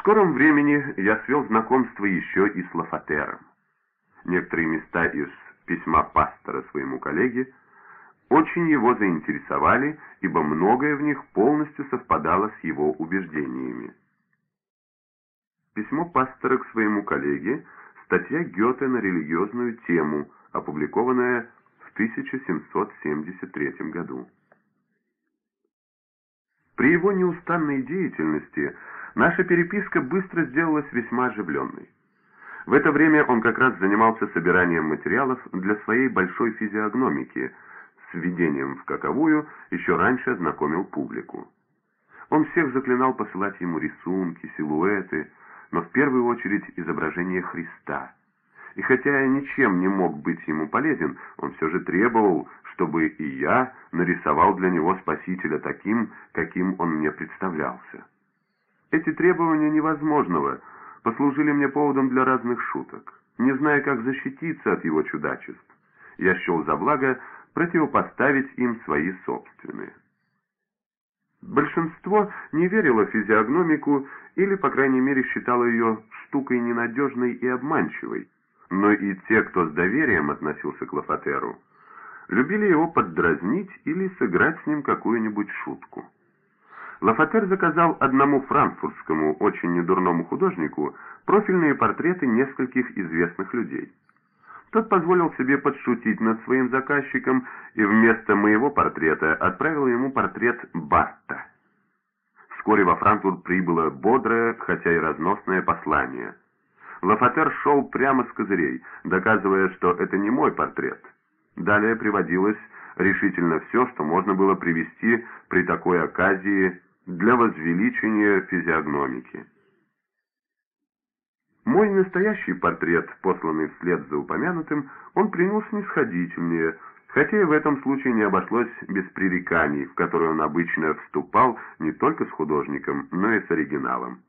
скором времени я свел знакомство еще и с Лафатером. Некоторые места из письма пастора своему коллеге очень его заинтересовали, ибо многое в них полностью совпадало с его убеждениями. Письмо пастора к своему коллеге – статья Гёте на религиозную тему, опубликованная в 1773 году. При его неустанной деятельности наша переписка быстро сделалась весьма оживленной. В это время он как раз занимался собиранием материалов для своей большой физиогномики, с введением в каковую еще раньше ознакомил публику. Он всех заклинал посылать ему рисунки, силуэты, но в первую очередь изображение Христа. И хотя я ничем не мог быть ему полезен, он все же требовал, чтобы и я нарисовал для него Спасителя таким, каким он мне представлялся. Эти требования невозможного послужили мне поводом для разных шуток. Не зная, как защититься от его чудачеств, я счел за благо противопоставить им свои собственные. Большинство не верило в физиогномику или, по крайней мере, считало ее штукой ненадежной и обманчивой, но и те, кто с доверием относился к Лафатеру, любили его поддразнить или сыграть с ним какую-нибудь шутку. Лафатер заказал одному франкфуртскому, очень недурному художнику профильные портреты нескольких известных людей. Тот позволил себе подшутить над своим заказчиком и вместо моего портрета отправил ему портрет Батта. Вскоре во Франкфурт прибыло бодрое, хотя и разносное послание. Лафатер шел прямо с козырей, доказывая, что это не мой портрет. Далее приводилось решительно все, что можно было привести при такой оказии для возвеличения физиогномики. Мой настоящий портрет, посланный вслед за упомянутым, он принял снисходительнее, хотя и в этом случае не обошлось без пререканий, в которые он обычно вступал не только с художником, но и с оригиналом.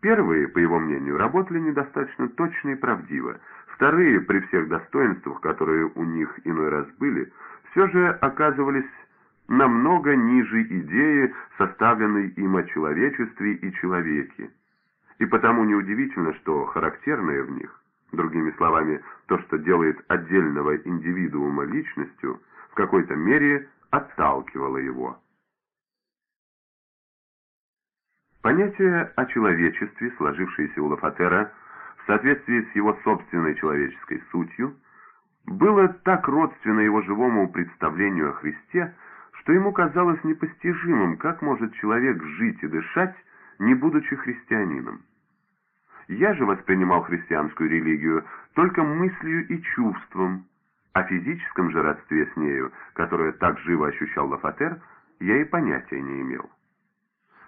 Первые, по его мнению, работали недостаточно точно и правдиво, вторые, при всех достоинствах, которые у них иной раз были, все же оказывались намного ниже идеи, составленной им о человечестве и человеке. И потому неудивительно, что характерное в них, другими словами, то, что делает отдельного индивидуума личностью, в какой-то мере отталкивало его. Понятие о человечестве, сложившееся у Лафатера в соответствии с его собственной человеческой сутью, было так родственно его живому представлению о Христе, что ему казалось непостижимым, как может человек жить и дышать, не будучи христианином. Я же воспринимал христианскую религию только мыслью и чувством, о физическом же родстве с нею, которое так живо ощущал Лафатер, я и понятия не имел.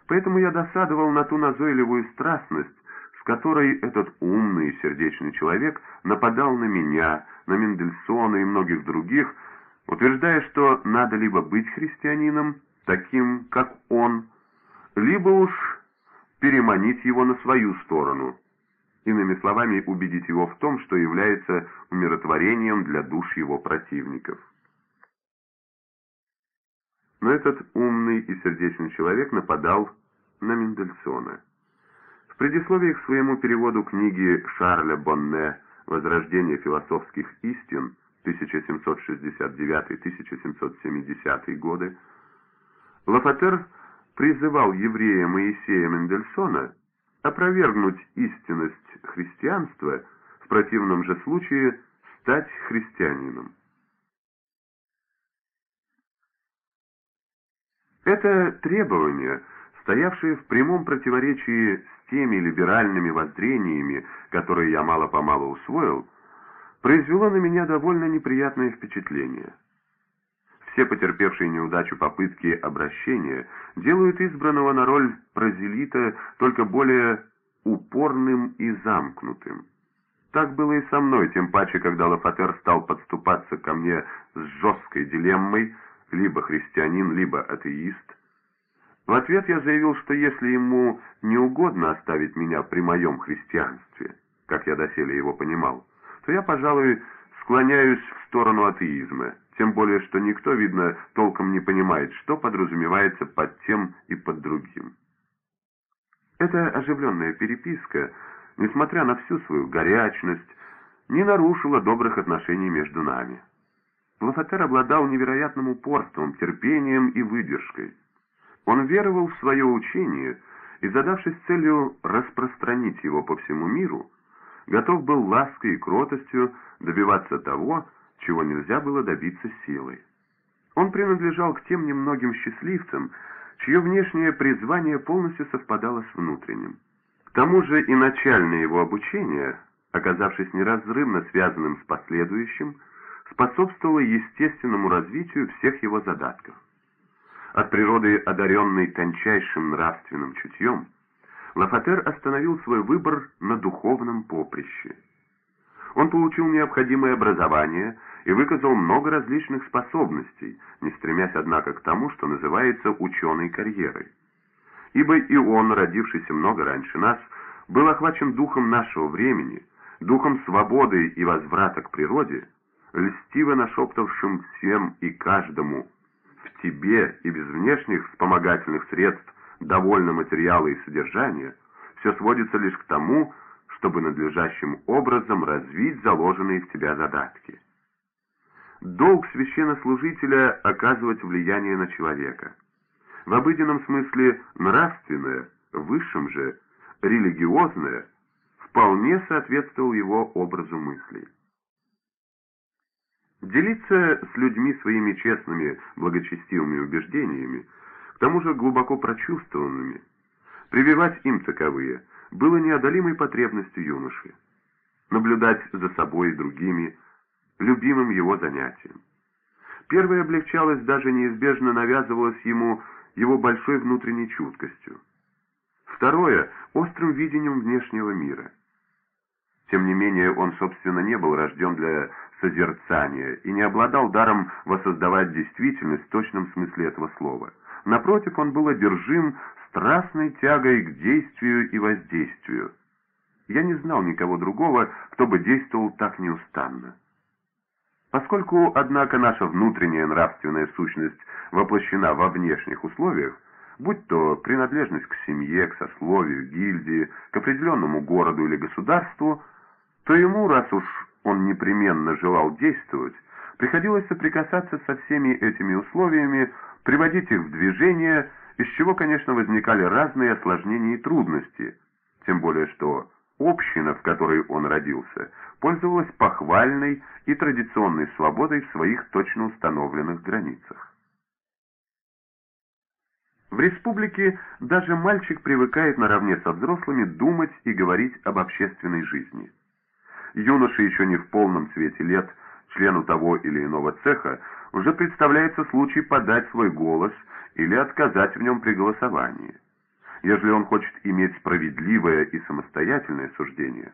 Поэтому я досадовал на ту назойливую страстность, с которой этот умный и сердечный человек нападал на меня, на Мендельсона и многих других, утверждая, что надо либо быть христианином, таким, как он, либо уж переманить его на свою сторону, иными словами, убедить его в том, что является умиротворением для душ его противников. Но этот умный и сердечный человек нападал на Мендельсона. В предисловии к своему переводу книги Шарля Бонне «Возрождение философских истин» 1769-1770 годы, Лафатер призывал еврея Моисея Мендельсона опровергнуть истинность христианства, в противном же случае стать христианином. Это требование, стоявшее в прямом противоречии с теми либеральными воззрениями, которые я мало-помалу усвоил, произвело на меня довольно неприятное впечатление. Все потерпевшие неудачу попытки обращения делают избранного на роль прозелита только более упорным и замкнутым. Так было и со мной, тем паче, когда Лафатер стал подступаться ко мне с жесткой дилеммой либо христианин, либо атеист. В ответ я заявил, что если ему не угодно оставить меня при моем христианстве, как я доселе его понимал, то я, пожалуй, склоняюсь в сторону атеизма, тем более, что никто, видно, толком не понимает, что подразумевается под тем и под другим. Эта оживленная переписка, несмотря на всю свою горячность, не нарушила добрых отношений между нами. Лафатер обладал невероятным упорством, терпением и выдержкой. Он веровал в свое учение и, задавшись целью распространить его по всему миру, готов был лаской и кротостью добиваться того, чего нельзя было добиться силой. Он принадлежал к тем немногим счастливцам, чье внешнее призвание полностью совпадало с внутренним. К тому же и начальное его обучение, оказавшись неразрывно связанным с последующим, способствовало естественному развитию всех его задатков. От природы одаренный тончайшим нравственным чутьем, Лафатер остановил свой выбор на духовном поприще. Он получил необходимое образование и выказал много различных способностей, не стремясь, однако, к тому, что называется ученой карьерой. Ибо и он, родившийся много раньше нас, был охвачен духом нашего времени, духом свободы и возврата к природе, льстиво нашептавшим всем и каждому «в тебе и без внешних вспомогательных средств довольно материала и содержания», все сводится лишь к тому, чтобы надлежащим образом развить заложенные в тебя задатки. Долг священнослужителя – оказывать влияние на человека. В обыденном смысле нравственное, в высшем же, религиозное, вполне соответствовал его образу мыслей. Делиться с людьми своими честными, благочестивыми убеждениями, тому же глубоко прочувствованными, прививать им таковые, было неодолимой потребностью юноши. Наблюдать за собой и другими, любимым его занятием. Первое облегчалось, даже неизбежно навязывалось ему его большой внутренней чуткостью. Второе – острым видением внешнего мира. Тем не менее, он, собственно, не был рожден для созерцания и не обладал даром воссоздавать действительность в точном смысле этого слова. Напротив, он был одержим страстной тягой к действию и воздействию. Я не знал никого другого, кто бы действовал так неустанно. Поскольку, однако, наша внутренняя нравственная сущность воплощена во внешних условиях, будь то принадлежность к семье, к сословию, гильдии, к определенному городу или государству, то ему, раз уж он непременно желал действовать, приходилось соприкасаться со всеми этими условиями, приводить их в движение, из чего, конечно, возникали разные осложнения и трудности, тем более что община, в которой он родился, пользовалась похвальной и традиционной свободой в своих точно установленных границах. В республике даже мальчик привыкает наравне со взрослыми думать и говорить об общественной жизни юноше еще не в полном свете лет, члену того или иного цеха, уже представляется случай подать свой голос или отказать в нем при голосовании. Если он хочет иметь справедливое и самостоятельное суждение,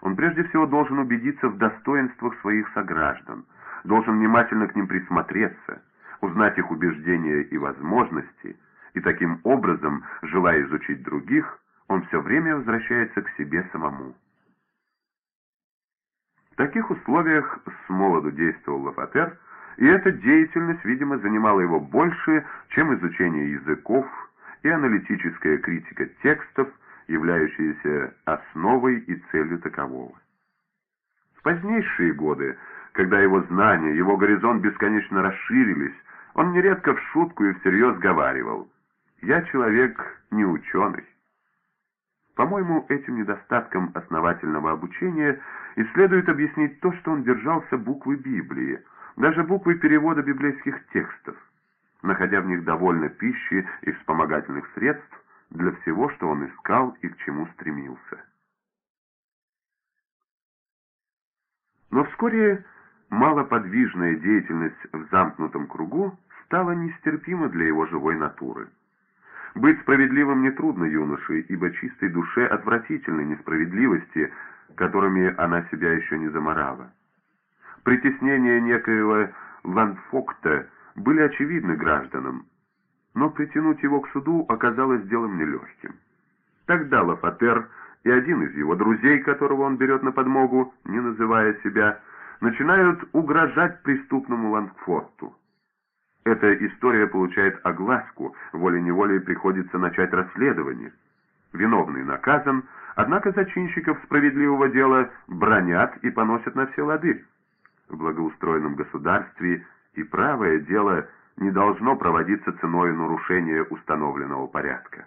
он прежде всего должен убедиться в достоинствах своих сограждан, должен внимательно к ним присмотреться, узнать их убеждения и возможности, и таким образом, желая изучить других, он все время возвращается к себе самому. Таких условиях с молоду действовал Лафатер, и эта деятельность, видимо, занимала его больше, чем изучение языков и аналитическая критика текстов, являющиеся основой и целью такового. В позднейшие годы, когда его знания, его горизонт бесконечно расширились, он нередко в шутку и всерьез говаривал «Я человек не ученый». По-моему, этим недостатком основательного обучения и следует объяснить то, что он держался буквы Библии, даже буквы перевода библейских текстов, находя в них довольно пищи и вспомогательных средств для всего, что он искал и к чему стремился. Но вскоре малоподвижная деятельность в замкнутом кругу стала нестерпима для его живой натуры. Быть справедливым нетрудно юноше, ибо чистой душе отвратительны несправедливости, которыми она себя еще не заморала. Притеснения некоего Ландфокта были очевидны гражданам, но притянуть его к суду оказалось делом нелегким. Тогда Лафатер и один из его друзей, которого он берет на подмогу, не называя себя, начинают угрожать преступному Лангфорту. Эта история получает огласку, волей-неволей приходится начать расследование. Виновный наказан, однако зачинщиков справедливого дела бронят и поносят на все лады. В благоустроенном государстве и правое дело не должно проводиться ценой нарушения установленного порядка.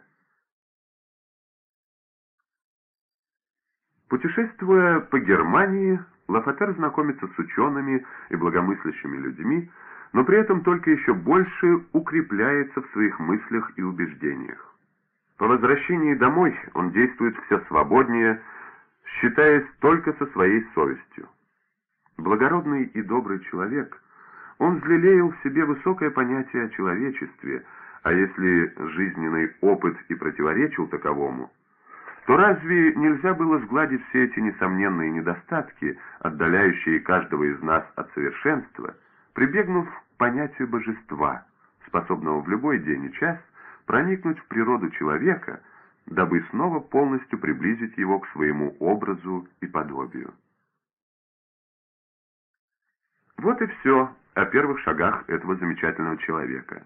Путешествуя по Германии, Лафатер знакомится с учеными и благомыслящими людьми, но при этом только еще больше укрепляется в своих мыслях и убеждениях. По возвращении домой он действует все свободнее, считаясь только со своей совестью. Благородный и добрый человек, он взлелеял в себе высокое понятие о человечестве, а если жизненный опыт и противоречил таковому, то разве нельзя было сгладить все эти несомненные недостатки, отдаляющие каждого из нас от совершенства, прибегнув к понятию божества, способного в любой день и час проникнуть в природу человека, дабы снова полностью приблизить его к своему образу и подобию. Вот и все о первых шагах этого замечательного человека.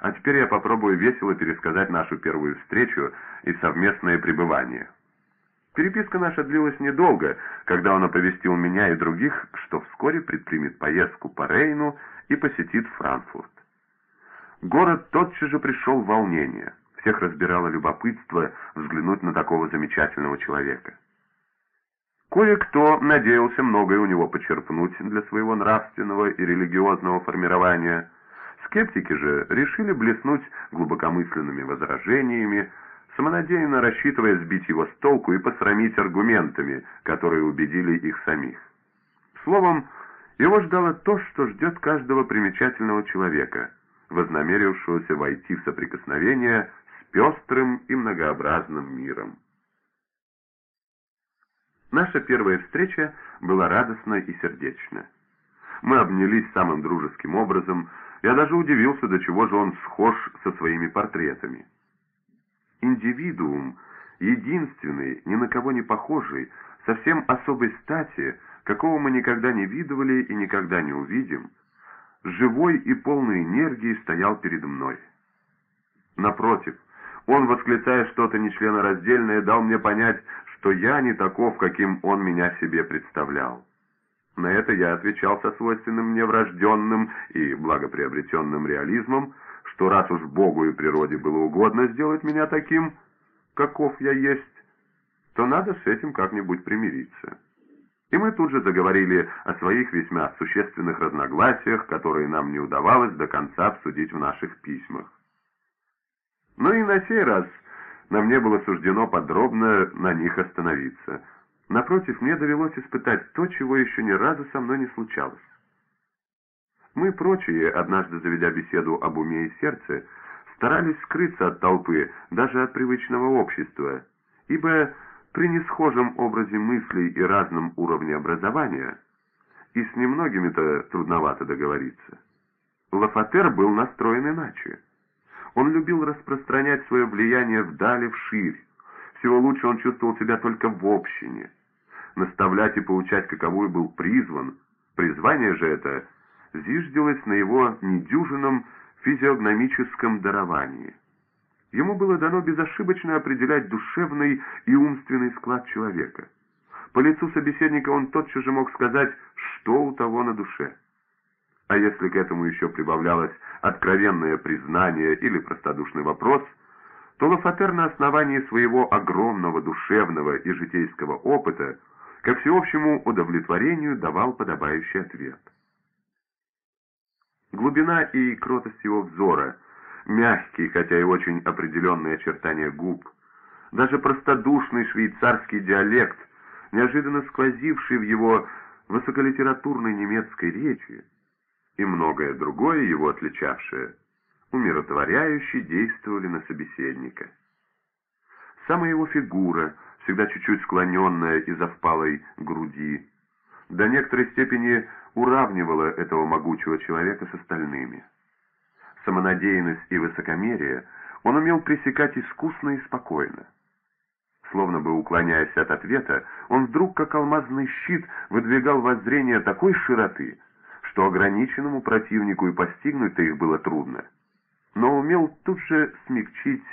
А теперь я попробую весело пересказать нашу первую встречу и совместное пребывание. Переписка наша длилась недолго, когда он оповестил меня и других, что вскоре предпримет поездку по Рейну и посетит Франкфурт. Город тотчас же пришел в волнение. Всех разбирало любопытство взглянуть на такого замечательного человека. Кое-кто надеялся многое у него почерпнуть для своего нравственного и религиозного формирования. Скептики же решили блеснуть глубокомысленными возражениями, самонадеянно рассчитывая сбить его с толку и посрамить аргументами, которые убедили их самих. Словом, его ждало то, что ждет каждого примечательного человека, вознамерившегося войти в соприкосновение с пестрым и многообразным миром. Наша первая встреча была радостна и сердечна. Мы обнялись самым дружеским образом, я даже удивился, до чего же он схож со своими портретами. Индивидуум, единственный, ни на кого не похожий, совсем особой стати, какого мы никогда не видывали и никогда не увидим, живой и полной энергии стоял перед мной. Напротив, он, восклицая что-то нечленораздельное, дал мне понять, что я не таков, каким он меня себе представлял. На это я отвечал со свойственным мне врожденным и благоприобретенным реализмом, что раз уж Богу и природе было угодно сделать меня таким, каков я есть, то надо с этим как-нибудь примириться. И мы тут же заговорили о своих весьма существенных разногласиях, которые нам не удавалось до конца обсудить в наших письмах. Но и на сей раз нам не было суждено подробно на них остановиться. Напротив, мне довелось испытать то, чего еще ни разу со мной не случалось. Мы прочие, однажды заведя беседу об уме и сердце, старались скрыться от толпы, даже от привычного общества, ибо при несхожем образе мыслей и разном уровне образования и с немногими-то трудновато договориться. Лафатер был настроен иначе. Он любил распространять свое влияние вдали, вширь. Всего лучше он чувствовал себя только в общине. Наставлять и поучать каковую был призван. Призвание же это зиждилось на его недюжинном физиогномическом даровании. Ему было дано безошибочно определять душевный и умственный склад человека. По лицу собеседника он тотчас же мог сказать, что у того на душе. А если к этому еще прибавлялось откровенное признание или простодушный вопрос, то Лафатер на основании своего огромного душевного и житейского опыта ко всеобщему удовлетворению давал подобающий ответ. Глубина и кротость его взора, мягкие, хотя и очень определенные очертания губ, даже простодушный швейцарский диалект, неожиданно сквозивший в его высоколитературной немецкой речи, и многое другое его отличавшее, умиротворяюще действовали на собеседника. Самая его фигура, всегда чуть-чуть склоненная из-за впалой груди, до некоторой степени уравнивала этого могучего человека с остальными. Самонадеянность и высокомерие он умел пресекать искусно и спокойно. Словно бы уклоняясь от ответа, он вдруг, как алмазный щит, выдвигал воззрение такой широты, что ограниченному противнику и постигнуть-то их было трудно, но умел тут же смягчить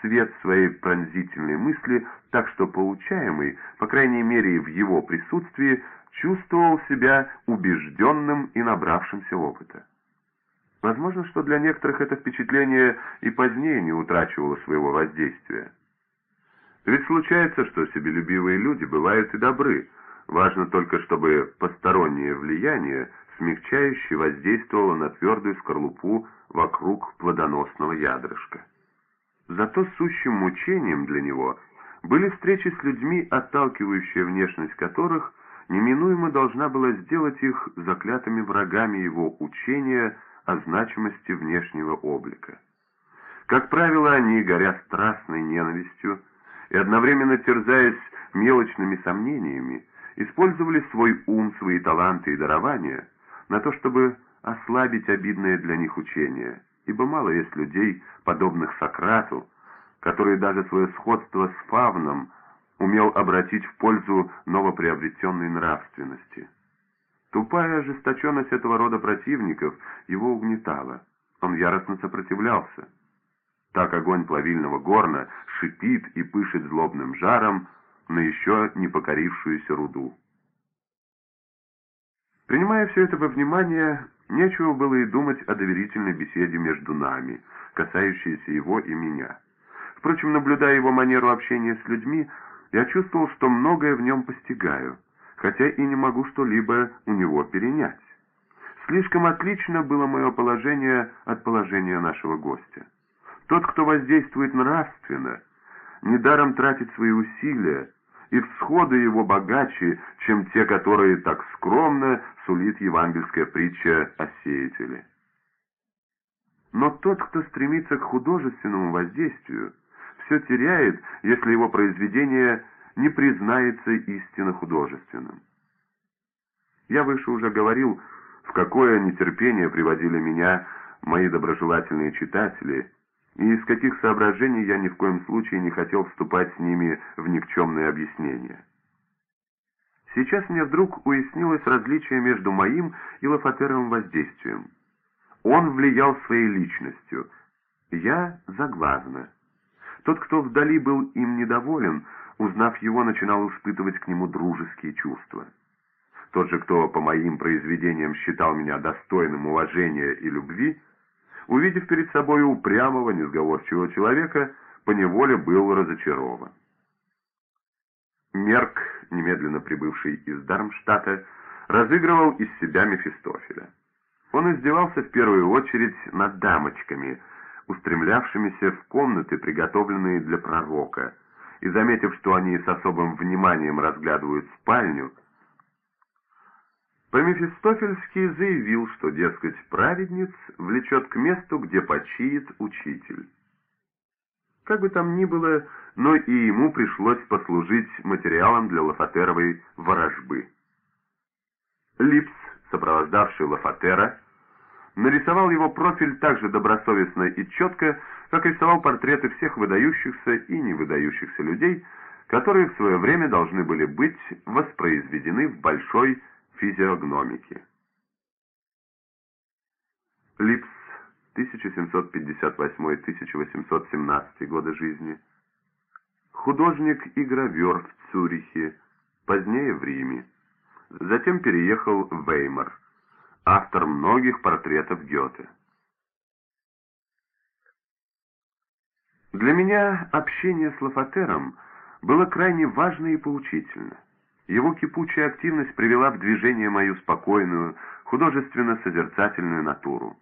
свет своей пронзительной мысли, так что поучаемый, по крайней мере в его присутствии, чувствовал себя убежденным и набравшимся опыта. Возможно, что для некоторых это впечатление и позднее не утрачивало своего воздействия. Ведь случается, что себелюбивые люди бывают и добры, важно только, чтобы постороннее влияние, смягчающее, воздействовало на твердую скорлупу вокруг плодоносного ядрышка. Зато сущим мучением для него были встречи с людьми, отталкивающие внешность которых неминуемо должна была сделать их заклятыми врагами его учения о значимости внешнего облика. Как правило, они, горя страстной ненавистью и одновременно терзаясь мелочными сомнениями, использовали свой ум, свои таланты и дарования на то, чтобы ослабить обидное для них учение, ибо мало есть людей, подобных Сократу, который даже свое сходство с Фавном умел обратить в пользу новоприобретенной нравственности. Тупая ожесточенность этого рода противников его угнетала. Он яростно сопротивлялся. Так огонь плавильного горна шипит и пышет злобным жаром на еще не покорившуюся руду. Принимая все это во внимание, нечего было и думать о доверительной беседе между нами, касающейся его и меня. Впрочем, наблюдая его манеру общения с людьми, я чувствовал, что многое в нем постигаю, хотя и не могу что-либо у него перенять. Слишком отлично было мое положение от положения нашего гостя. Тот, кто воздействует нравственно, недаром тратит свои усилия, и всходы его богаче, чем те, которые так скромно сулит евангельская притча о сеятеле. Но тот, кто стремится к художественному воздействию, все теряет, если его произведение не признается истинно художественным. Я выше уже говорил, в какое нетерпение приводили меня мои доброжелательные читатели, и из каких соображений я ни в коем случае не хотел вступать с ними в никчемные объяснения. Сейчас мне вдруг уяснилось различие между моим и Лафатеровым воздействием. Он влиял своей личностью, я заглазно. Тот, кто вдали был им недоволен, узнав его, начинал испытывать к нему дружеские чувства. Тот же, кто по моим произведениям считал меня достойным уважения и любви, увидев перед собой упрямого, несговорчивого человека, поневоле был разочарован. Мерк, немедленно прибывший из Дармштадта, разыгрывал из себя Мефистофеля. Он издевался в первую очередь над дамочками – устремлявшимися в комнаты, приготовленные для пророка, и, заметив, что они с особым вниманием разглядывают спальню, по-мефистофельски заявил, что, дескать, праведниц влечет к месту, где почиет учитель. Как бы там ни было, но и ему пришлось послужить материалом для Лафатеровой ворожбы. Липс, сопровождавший Лафатера, нарисовал его профиль так же добросовестно и четко, как рисовал портреты всех выдающихся и невыдающихся людей, которые в свое время должны были быть воспроизведены в большой физиогномике. Липс, 1758-1817 годы жизни. Художник и гравер в Цюрихе, позднее в Риме. Затем переехал в Веймар автор многих портретов Гёте. Для меня общение с Лафатером было крайне важно и поучительно. Его кипучая активность привела в движение мою спокойную, художественно-созерцательную натуру.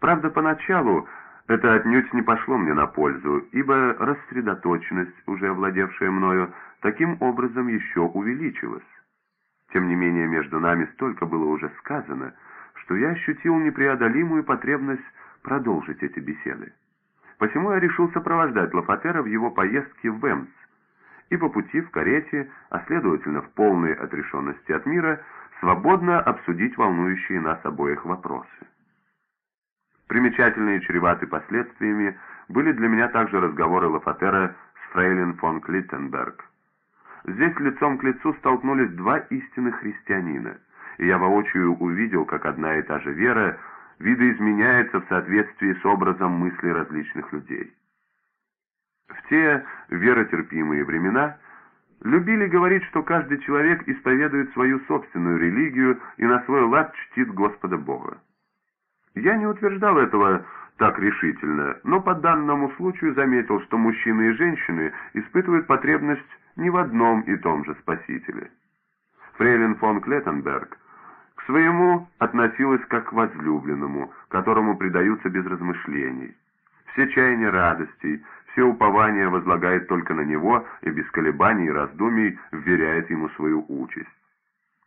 Правда, поначалу это отнюдь не пошло мне на пользу, ибо рассредоточенность, уже овладевшая мною, таким образом еще увеличилась. Тем не менее, между нами столько было уже сказано, что я ощутил непреодолимую потребность продолжить эти беседы. Посему я решил сопровождать Лафатера в его поездке в Эмс, и по пути в карете, а следовательно в полной отрешенности от мира, свободно обсудить волнующие нас обоих вопросы. Примечательные и чреваты последствиями были для меня также разговоры Лафатера с фрейлин фон Клиттенберг. Здесь лицом к лицу столкнулись два истинных христианина, и я воочию увидел, как одна и та же вера видоизменяется в соответствии с образом мыслей различных людей. В те веротерпимые времена любили говорить, что каждый человек исповедует свою собственную религию и на свой лад чтит Господа Бога. Я не утверждал этого так решительно, но по данному случаю заметил, что мужчины и женщины испытывают потребность не в одном и том же Спасителе. Фрейлин фон Клеттенберг к своему относилась как к возлюбленному, которому предаются без размышлений. Все чаяния радостей, все упования возлагает только на него и без колебаний и раздумий вверяет ему свою участь.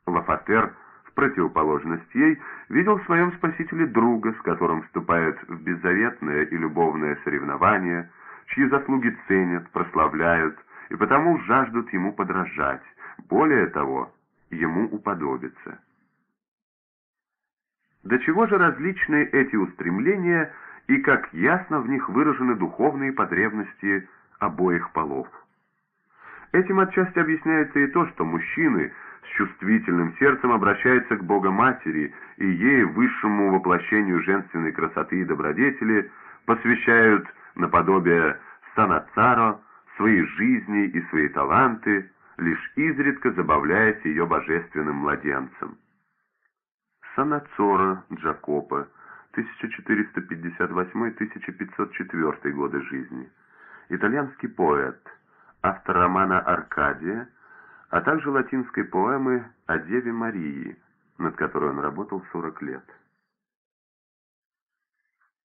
Лафатер, противоположность ей, видел в своем спасителе друга, с которым вступает в беззаветное и любовное соревнование, чьи заслуги ценят, прославляют и потому жаждут ему подражать, более того, ему уподобиться. До чего же различны эти устремления и как ясно в них выражены духовные потребности обоих полов. Этим отчасти объясняется и то, что мужчины с чувствительным сердцем обращаются к Богоматери и ей, высшему воплощению женственной красоты и добродетели, посвящают наподобие Санацаро свои жизни и свои таланты, лишь изредка забавляясь ее божественным младенцем. Санацора Джакопа 1458-1504 годы жизни, итальянский поэт, автор романа «Аркадия», а также латинской поэмы о Деве Марии, над которой он работал 40 лет.